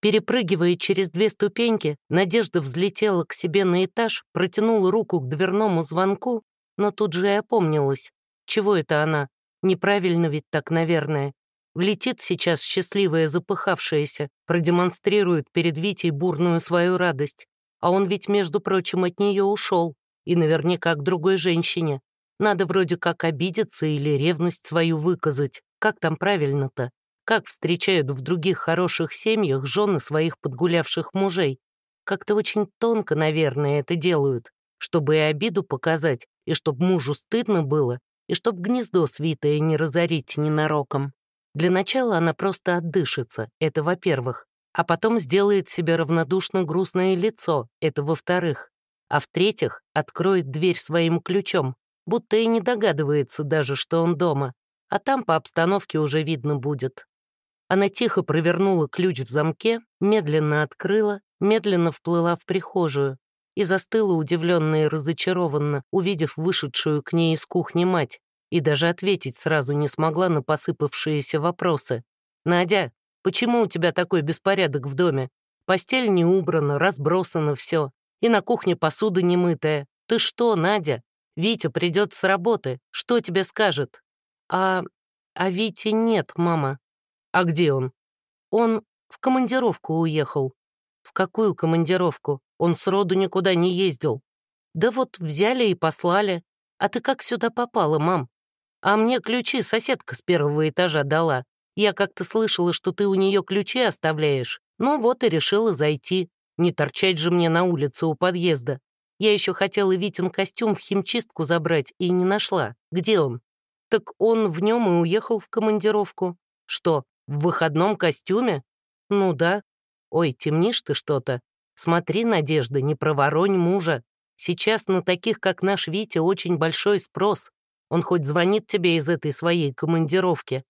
Перепрыгивая через две ступеньки, Надежда взлетела к себе на этаж, протянула руку к дверному звонку, но тут же и опомнилась. Чего это она? Неправильно ведь так, наверное. Влетит сейчас счастливая запыхавшаяся, продемонстрирует перед Витей бурную свою радость. А он ведь, между прочим, от нее ушел. И наверняка к другой женщине. Надо вроде как обидеться или ревность свою выказать. Как там правильно-то? Как встречают в других хороших семьях жены своих подгулявших мужей? Как-то очень тонко, наверное, это делают, чтобы и обиду показать, и чтобы мужу стыдно было, и чтоб гнездо свитое не разорить ненароком. Для начала она просто отдышится, это во-первых, а потом сделает себе равнодушно грустное лицо, это во-вторых, а в-третьих, откроет дверь своим ключом, будто и не догадывается даже, что он дома, а там по обстановке уже видно будет. Она тихо провернула ключ в замке, медленно открыла, медленно вплыла в прихожую и застыла удивленно и разочарованно, увидев вышедшую к ней из кухни мать, и даже ответить сразу не смогла на посыпавшиеся вопросы. «Надя, почему у тебя такой беспорядок в доме? Постель не убрана, разбросано все, и на кухне посуда не мытая. Ты что, Надя? Витя придет с работы, что тебе скажет?» «А... а Вити нет, мама», «А где он?» «Он в командировку уехал». «В какую командировку? Он сроду никуда не ездил». «Да вот взяли и послали. А ты как сюда попала, мам?» «А мне ключи соседка с первого этажа дала. Я как-то слышала, что ты у нее ключи оставляешь. Ну вот и решила зайти. Не торчать же мне на улице у подъезда. Я еще хотела Витин костюм в химчистку забрать и не нашла. Где он? Так он в нем и уехал в командировку. Что, в выходном костюме? Ну да. Ой, темнишь ты что-то. Смотри, Надежда, не проворонь мужа. Сейчас на таких, как наш Витя, очень большой спрос. Он хоть звонит тебе из этой своей командировки?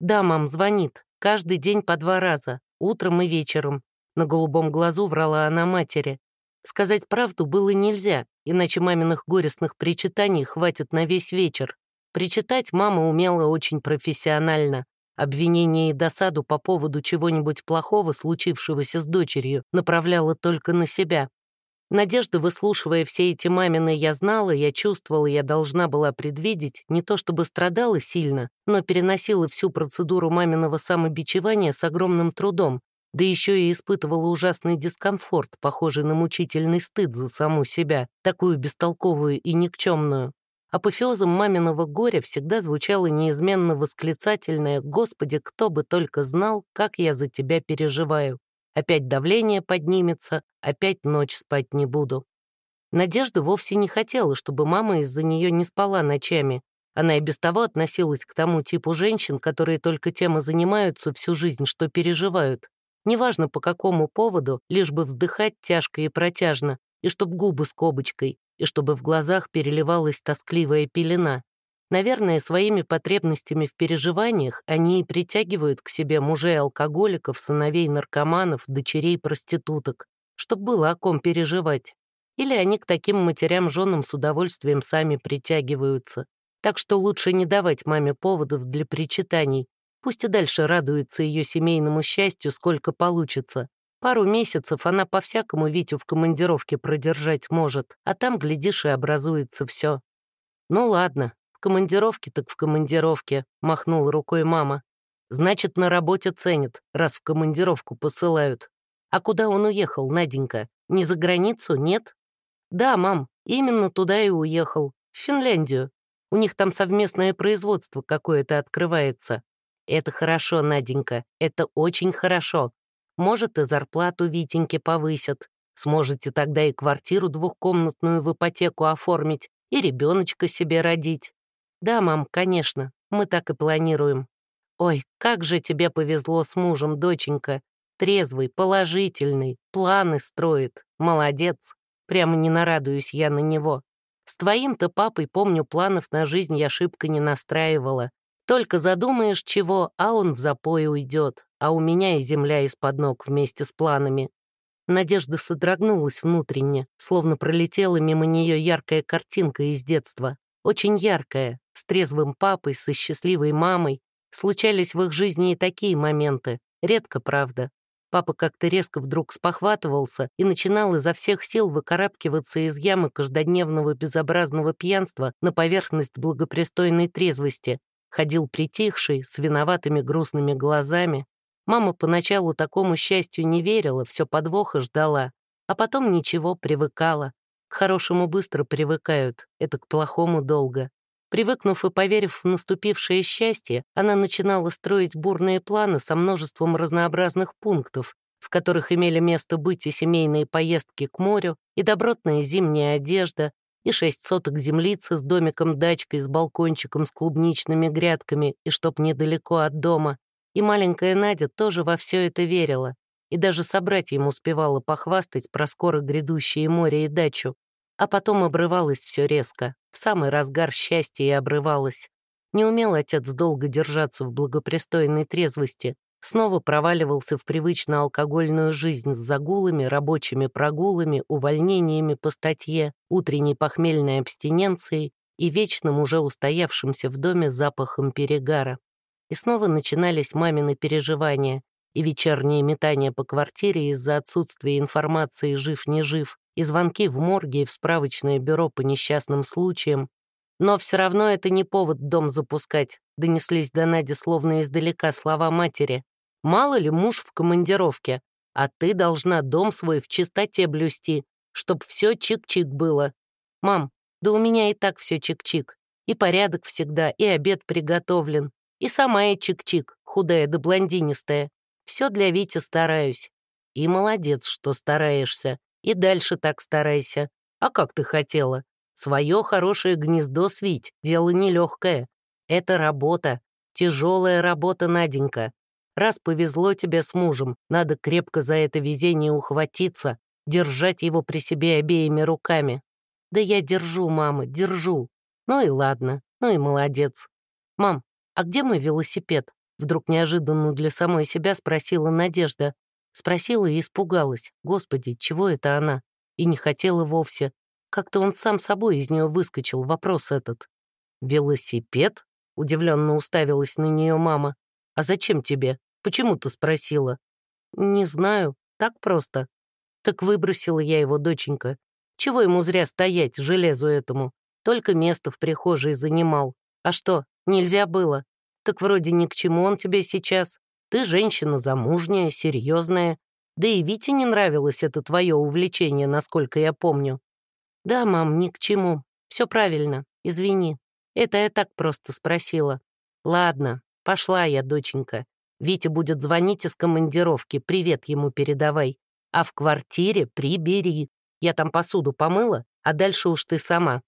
Да, мам, звонит. Каждый день по два раза, утром и вечером. На голубом глазу врала она матери. Сказать правду было нельзя, иначе маминых горестных причитаний хватит на весь вечер. Причитать мама умела очень профессионально. Обвинение и досаду по поводу чего-нибудь плохого, случившегося с дочерью, направляла только на себя. Надежда, выслушивая все эти мамины «я знала», «я чувствовала», «я должна была предвидеть», не то чтобы страдала сильно, но переносила всю процедуру маминого самобичевания с огромным трудом, да еще и испытывала ужасный дискомфорт, похожий на мучительный стыд за саму себя, такую бестолковую и никчемную. Апофеозом маминого горя всегда звучало неизменно восклицательное «Господи, кто бы только знал, как я за тебя переживаю». Опять давление поднимется, опять ночь спать не буду. Надежда вовсе не хотела, чтобы мама из-за нее не спала ночами. Она и без того относилась к тому типу женщин, которые только тем и занимаются всю жизнь, что переживают. Неважно по какому поводу, лишь бы вздыхать тяжко и протяжно, и чтоб губы скобочкой, и чтобы в глазах переливалась тоскливая пелена. Наверное, своими потребностями в переживаниях они и притягивают к себе мужей-алкоголиков, сыновей наркоманов, дочерей проституток, чтобы было о ком переживать. Или они к таким матерям-женам с удовольствием сами притягиваются. Так что лучше не давать маме поводов для причитаний. Пусть и дальше радуется ее семейному счастью, сколько получится. Пару месяцев она по-всякому Витю в командировке продержать может, а там, глядишь, и образуется все. «Ну ладно, в командировке так в командировке», — махнула рукой мама. «Значит, на работе ценят, раз в командировку посылают. А куда он уехал, Наденька? Не за границу, нет?» «Да, мам, именно туда и уехал. В Финляндию. У них там совместное производство какое-то открывается. Это хорошо, Наденька, это очень хорошо. Может, и зарплату Витеньке повысят. Сможете тогда и квартиру двухкомнатную в ипотеку оформить, и ребеночка себе родить. Да, мам, конечно, мы так и планируем. Ой, как же тебе повезло с мужем, доченька. Трезвый, положительный, планы строит. Молодец. Прямо не нарадуюсь я на него. С твоим-то папой, помню, планов на жизнь я шибко не настраивала. Только задумаешь чего, а он в запой уйдет а у меня и земля из-под ног вместе с планами. Надежда содрогнулась внутренне, словно пролетела мимо нее яркая картинка из детства. Очень яркая, с трезвым папой, со счастливой мамой. Случались в их жизни и такие моменты. Редко, правда. Папа как-то резко вдруг спохватывался и начинал изо всех сил выкарабкиваться из ямы каждодневного безобразного пьянства на поверхность благопристойной трезвости. Ходил притихший, с виноватыми грустными глазами. Мама поначалу такому счастью не верила, все подвоха ждала, а потом ничего, привыкала. К хорошему быстро привыкают, это к плохому долго. Привыкнув и поверив в наступившее счастье, она начинала строить бурные планы со множеством разнообразных пунктов, в которых имели место быть и семейные поездки к морю, и добротная зимняя одежда, и шесть соток землицы с домиком-дачкой, с балкончиком, с клубничными грядками, и чтоб недалеко от дома. И маленькая Надя тоже во все это верила, и даже собрать ему успевала похвастать про скоро грядущее море и дачу, а потом обрывалось все резко, в самый разгар счастья и обрывалось. Не умел отец долго держаться в благопристойной трезвости, снова проваливался в привычно алкогольную жизнь с загулами, рабочими прогулами, увольнениями по статье, утренней похмельной абстиненцией и вечным уже устоявшимся в доме запахом перегара. И снова начинались мамины переживания и вечерние метания по квартире из-за отсутствия информации «жив-не жив», и звонки в морге и в справочное бюро по несчастным случаям. Но все равно это не повод дом запускать, донеслись до Нади словно издалека слова матери. Мало ли муж в командировке, а ты должна дом свой в чистоте блюсти, чтоб все чик-чик было. Мам, да у меня и так все чик-чик. И порядок всегда, и обед приготовлен. И сама я чик-чик, худая да блондинистая. Все для Вити стараюсь. И молодец, что стараешься. И дальше так старайся. А как ты хотела? Свое хорошее гнездо свить — дело нелегкое. Это работа. Тяжелая работа, Наденька. Раз повезло тебе с мужем, надо крепко за это везение ухватиться, держать его при себе обеими руками. Да я держу, мама, держу. Ну и ладно, ну и молодец. Мам, а где мой велосипед? Вдруг неожиданно для самой себя спросила Надежда. Спросила и испугалась. Господи, чего это она? И не хотела вовсе. Как-то он сам собой из нее выскочил, вопрос этот. «Велосипед?» — удивленно уставилась на нее мама. «А зачем тебе? Почему ты спросила?» «Не знаю, так просто». «Так выбросила я его, доченька. Чего ему зря стоять, железу этому? Только место в прихожей занимал. А что, нельзя было? Так вроде ни к чему он тебе сейчас. Ты женщина замужняя, серьезная. Да и Вите не нравилось это твое увлечение, насколько я помню. Да, мам, ни к чему. Все правильно, извини. Это я так просто спросила. Ладно, пошла я, доченька. Витя будет звонить из командировки, привет ему передавай. А в квартире прибери. Я там посуду помыла, а дальше уж ты сама.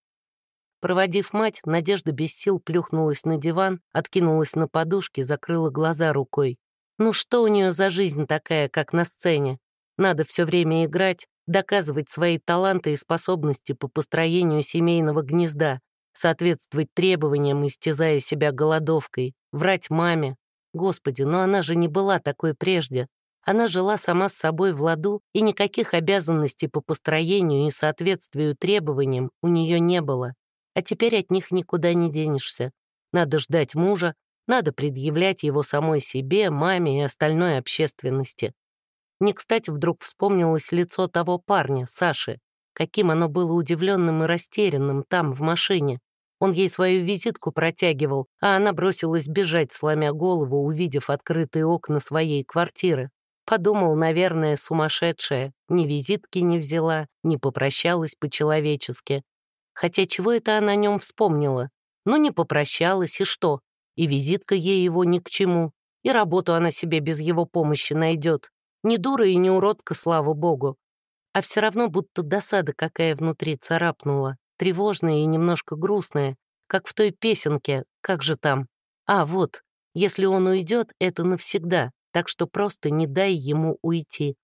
Проводив мать, Надежда без сил плюхнулась на диван, откинулась на подушке, закрыла глаза рукой. Ну что у нее за жизнь такая, как на сцене? Надо все время играть, доказывать свои таланты и способности по построению семейного гнезда, соответствовать требованиям, истязая себя голодовкой, врать маме. Господи, но она же не была такой прежде. Она жила сама с собой в ладу, и никаких обязанностей по построению и соответствию требованиям у нее не было. А теперь от них никуда не денешься. Надо ждать мужа, надо предъявлять его самой себе, маме и остальной общественности. Не кстати вдруг вспомнилось лицо того парня, Саши, каким оно было удивленным и растерянным там, в машине. Он ей свою визитку протягивал, а она бросилась бежать, сломя голову, увидев открытые окна своей квартиры. Подумал, наверное, сумасшедшая. Ни визитки не взяла, не попрощалась по-человечески. Хотя чего это она о нем вспомнила? Ну, не попрощалась, и что? И визитка ей его ни к чему, и работу она себе без его помощи найдет. Не дура и не уродка, слава богу. А все равно будто досада какая внутри царапнула, тревожная и немножко грустная, как в той песенке «Как же там?». А, вот, если он уйдет, это навсегда, так что просто не дай ему уйти.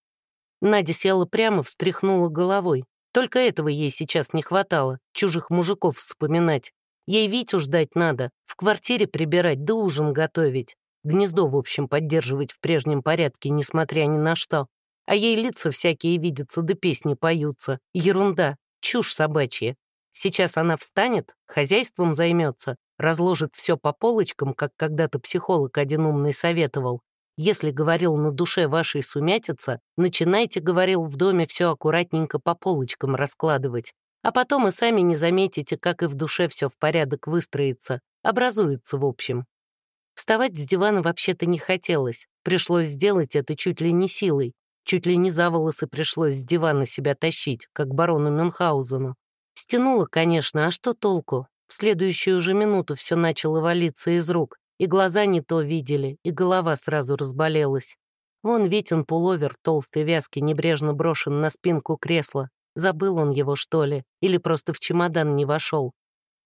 Надя села прямо, встряхнула головой. Только этого ей сейчас не хватало, чужих мужиков вспоминать. Ей Витю ждать надо, в квартире прибирать да ужин готовить. Гнездо, в общем, поддерживать в прежнем порядке, несмотря ни на что. А ей лица всякие видятся, да песни поются. Ерунда, чушь собачья. Сейчас она встанет, хозяйством займется, разложит все по полочкам, как когда-то психолог один умный советовал. Если говорил на душе вашей сумятица, начинайте, говорил, в доме все аккуратненько по полочкам раскладывать. А потом и сами не заметите, как и в душе все в порядок выстроится, образуется в общем. Вставать с дивана вообще-то не хотелось. Пришлось сделать это чуть ли не силой. Чуть ли не за волосы пришлось с дивана себя тащить, как барону Мюнхгаузену. Стянула, конечно, а что толку? В следующую же минуту все начало валиться из рук, и глаза не то видели, и голова сразу разболелась. Вон Витин пуловер толстой вязки небрежно брошен на спинку кресла. Забыл он его, что ли, или просто в чемодан не вошел.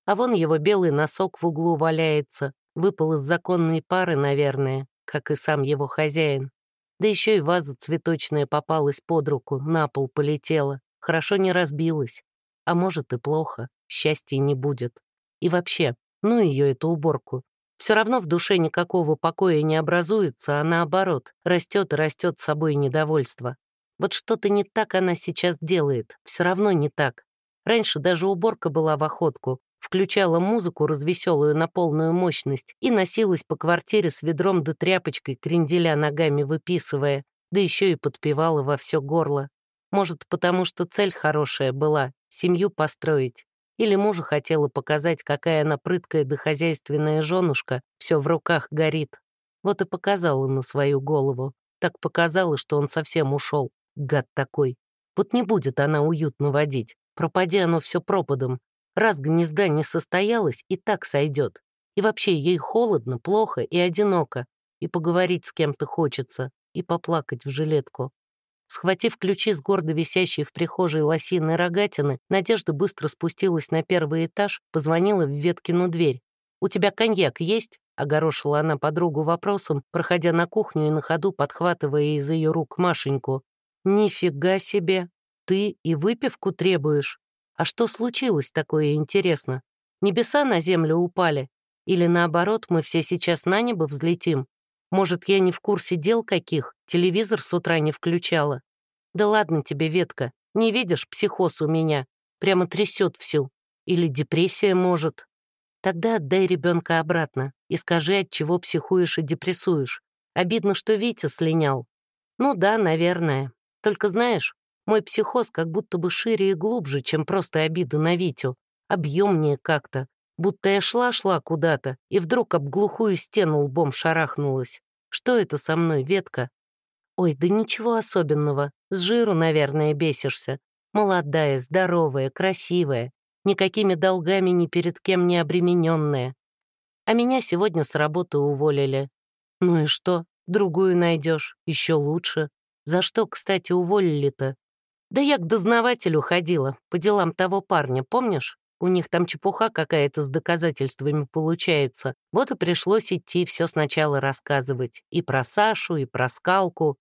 А вон его белый носок в углу валяется, выпал из законной пары, наверное, как и сам его хозяин. Да еще и ваза цветочная попалась под руку, на пол полетела. Хорошо не разбилась. А может и плохо, счастья не будет. И вообще, ну ее эту уборку. Все равно в душе никакого покоя не образуется, а наоборот, растет и растет с собой недовольство. Вот что-то не так она сейчас делает, все равно не так. Раньше даже уборка была в охотку, включала музыку развеселую на полную мощность и носилась по квартире с ведром да тряпочкой, кренделя ногами выписывая, да еще и подпевала во все горло. Может, потому что цель хорошая была — семью построить. Или мужа хотела показать, какая она прыткая да хозяйственная женушка, все в руках горит. Вот и показала на свою голову. Так показала, что он совсем ушел. Гад такой. Вот не будет она уютно водить. Пропади оно все пропадом. Раз гнезда не состоялось, и так сойдет. И вообще ей холодно, плохо и одиноко. И поговорить с кем-то хочется, и поплакать в жилетку. Схватив ключи с гордо висящей в прихожей лосиной рогатины, Надежда быстро спустилась на первый этаж, позвонила в Веткину дверь. «У тебя коньяк есть?» — огорошила она подругу вопросом, проходя на кухню и на ходу подхватывая из ее рук Машеньку. «Нифига себе! Ты и выпивку требуешь? А что случилось такое, интересно? Небеса на землю упали? Или наоборот, мы все сейчас на небо взлетим? Может, я не в курсе дел каких, телевизор с утра не включала? Да ладно тебе, ветка, не видишь, психоз у меня. Прямо трясет всю. Или депрессия может. Тогда отдай ребенка обратно и скажи, от чего психуешь и депрессуешь. Обидно, что Витя слинял. Ну да, наверное. Только знаешь, мой психоз как будто бы шире и глубже, чем просто обида на Витю. Объемнее как-то. Будто я шла-шла куда-то, и вдруг об глухую стену лбом шарахнулась. Что это со мной, ветка? Ой, да ничего особенного. С жиру, наверное, бесишься. Молодая, здоровая, красивая. Никакими долгами ни перед кем не обремененная. А меня сегодня с работы уволили. Ну и что? Другую найдешь, еще лучше. За что, кстати, уволили-то? Да я к дознавателю ходила, по делам того парня, помнишь? У них там чепуха какая-то с доказательствами получается. Вот и пришлось идти все сначала рассказывать. И про Сашу, и про скалку.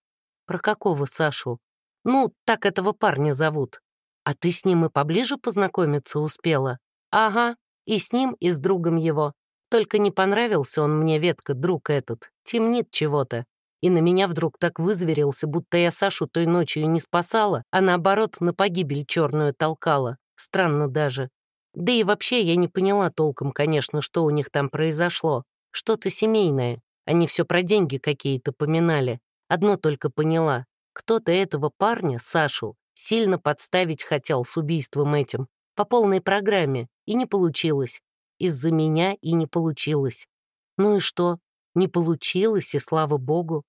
Про какого Сашу? Ну, так этого парня зовут. А ты с ним и поближе познакомиться успела? Ага, и с ним, и с другом его. Только не понравился он мне, ветка, друг этот. Темнит чего-то и на меня вдруг так вызверился, будто я Сашу той ночью не спасала, а наоборот на погибель черную толкала. Странно даже. Да и вообще я не поняла толком, конечно, что у них там произошло. Что-то семейное. Они все про деньги какие-то поминали. Одно только поняла. Кто-то этого парня, Сашу, сильно подставить хотел с убийством этим. По полной программе. И не получилось. Из-за меня и не получилось. Ну и что? Не получилось, и слава богу.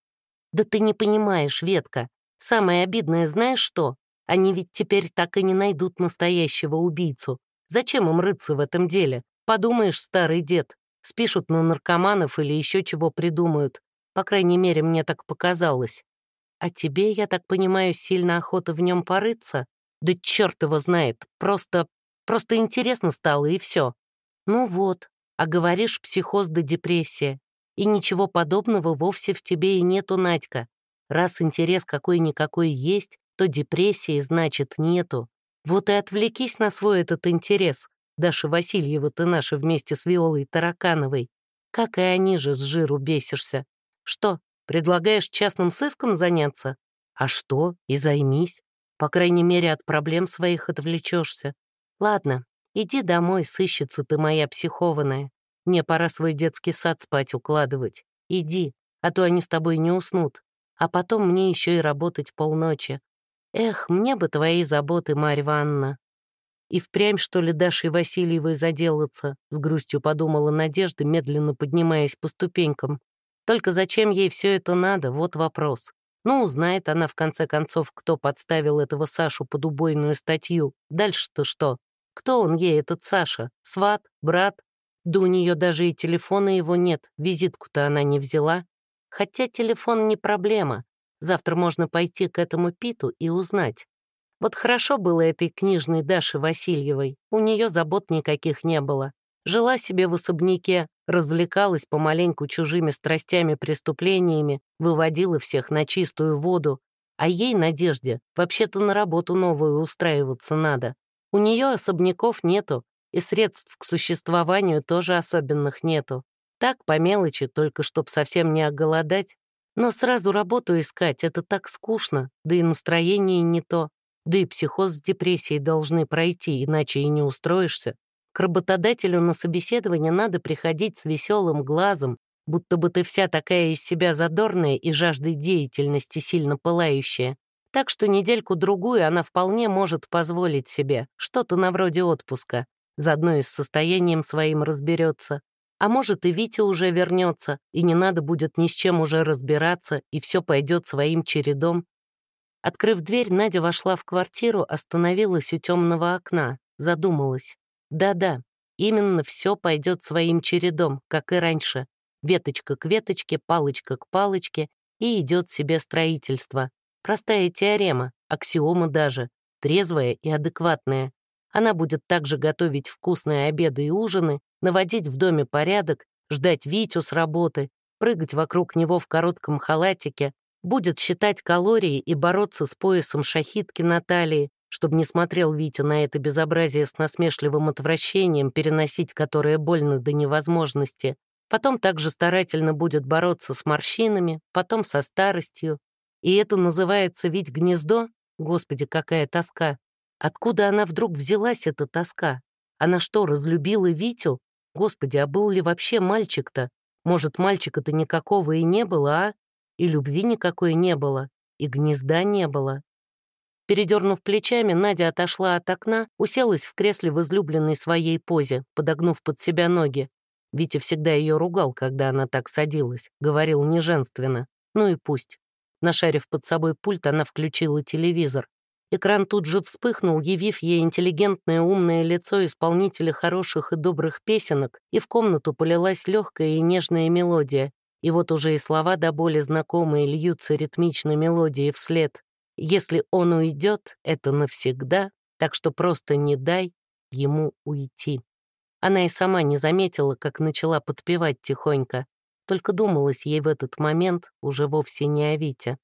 «Да ты не понимаешь, Ветка. Самое обидное знаешь что? Они ведь теперь так и не найдут настоящего убийцу. Зачем им рыться в этом деле? Подумаешь, старый дед. Спишут на наркоманов или еще чего придумают. По крайней мере, мне так показалось. А тебе, я так понимаю, сильно охота в нем порыться? Да черт его знает. Просто... просто интересно стало, и все. Ну вот. А говоришь, психоз да депрессия. И ничего подобного вовсе в тебе и нету, Надька. Раз интерес какой-никакой есть, то депрессии, значит, нету. Вот и отвлекись на свой этот интерес. Даша Васильева ты наша вместе с Виолой Таракановой. Как и они же с жиру бесишься. Что, предлагаешь частным сыском заняться? А что, и займись. По крайней мере, от проблем своих отвлечешься. Ладно, иди домой, сыщица ты моя психованная. Мне пора свой детский сад спать укладывать. Иди, а то они с тобой не уснут. А потом мне еще и работать полночи. Эх, мне бы твои заботы, Марья Ивановна. И впрямь, что ли, Дашей Васильевой заделаться, с грустью подумала Надежда, медленно поднимаясь по ступенькам. Только зачем ей все это надо, вот вопрос. Ну, узнает она, в конце концов, кто подставил этого Сашу под убойную статью. Дальше-то что? Кто он ей, этот Саша? Сват? Брат? Да у нее даже и телефона его нет, визитку-то она не взяла. Хотя телефон не проблема. Завтра можно пойти к этому Питу и узнать. Вот хорошо было этой книжной Даше Васильевой, у нее забот никаких не было. Жила себе в особняке, развлекалась помаленьку чужими страстями, преступлениями, выводила всех на чистую воду. А ей, Надежде, вообще-то на работу новую устраиваться надо. У нее особняков нету, и средств к существованию тоже особенных нету. Так, по мелочи, только чтоб совсем не оголодать. Но сразу работу искать — это так скучно, да и настроение не то. Да и психоз с депрессией должны пройти, иначе и не устроишься. К работодателю на собеседование надо приходить с веселым глазом, будто бы ты вся такая из себя задорная и жаждой деятельности сильно пылающая. Так что недельку-другую она вполне может позволить себе что-то на вроде отпуска. Заодно и с состоянием своим разберется. А может, и Витя уже вернется, и не надо будет ни с чем уже разбираться, и все пойдет своим чередом. Открыв дверь, Надя вошла в квартиру, остановилась у темного окна, задумалась. Да-да, именно все пойдет своим чередом, как и раньше. Веточка к веточке, палочка к палочке, и идет себе строительство. Простая теорема, аксиома даже, трезвая и адекватная. Она будет также готовить вкусные обеды и ужины, наводить в доме порядок, ждать Витю с работы, прыгать вокруг него в коротком халатике, будет считать калории и бороться с поясом шахитки на талии, чтобы не смотрел Витя на это безобразие с насмешливым отвращением, переносить которое больно до невозможности. Потом также старательно будет бороться с морщинами, потом со старостью. И это называется ведь гнездо? Господи, какая тоска! Откуда она вдруг взялась, эта тоска? Она что, разлюбила Витю? Господи, а был ли вообще мальчик-то? Может, мальчика-то никакого и не было, а? И любви никакой не было, и гнезда не было. Передернув плечами, Надя отошла от окна, уселась в кресле в излюбленной своей позе, подогнув под себя ноги. Витя всегда ее ругал, когда она так садилась, говорил неженственно. Ну и пусть. Нашарив под собой пульт, она включила телевизор. Экран тут же вспыхнул, явив ей интеллигентное умное лицо исполнителя хороших и добрых песенок, и в комнату полилась легкая и нежная мелодия, и вот уже и слова до боли знакомые льются ритмично мелодии вслед. Если он уйдет, это навсегда, так что просто не дай ему уйти. Она и сама не заметила, как начала подпевать тихонько, только думалось ей в этот момент уже вовсе не о Вите.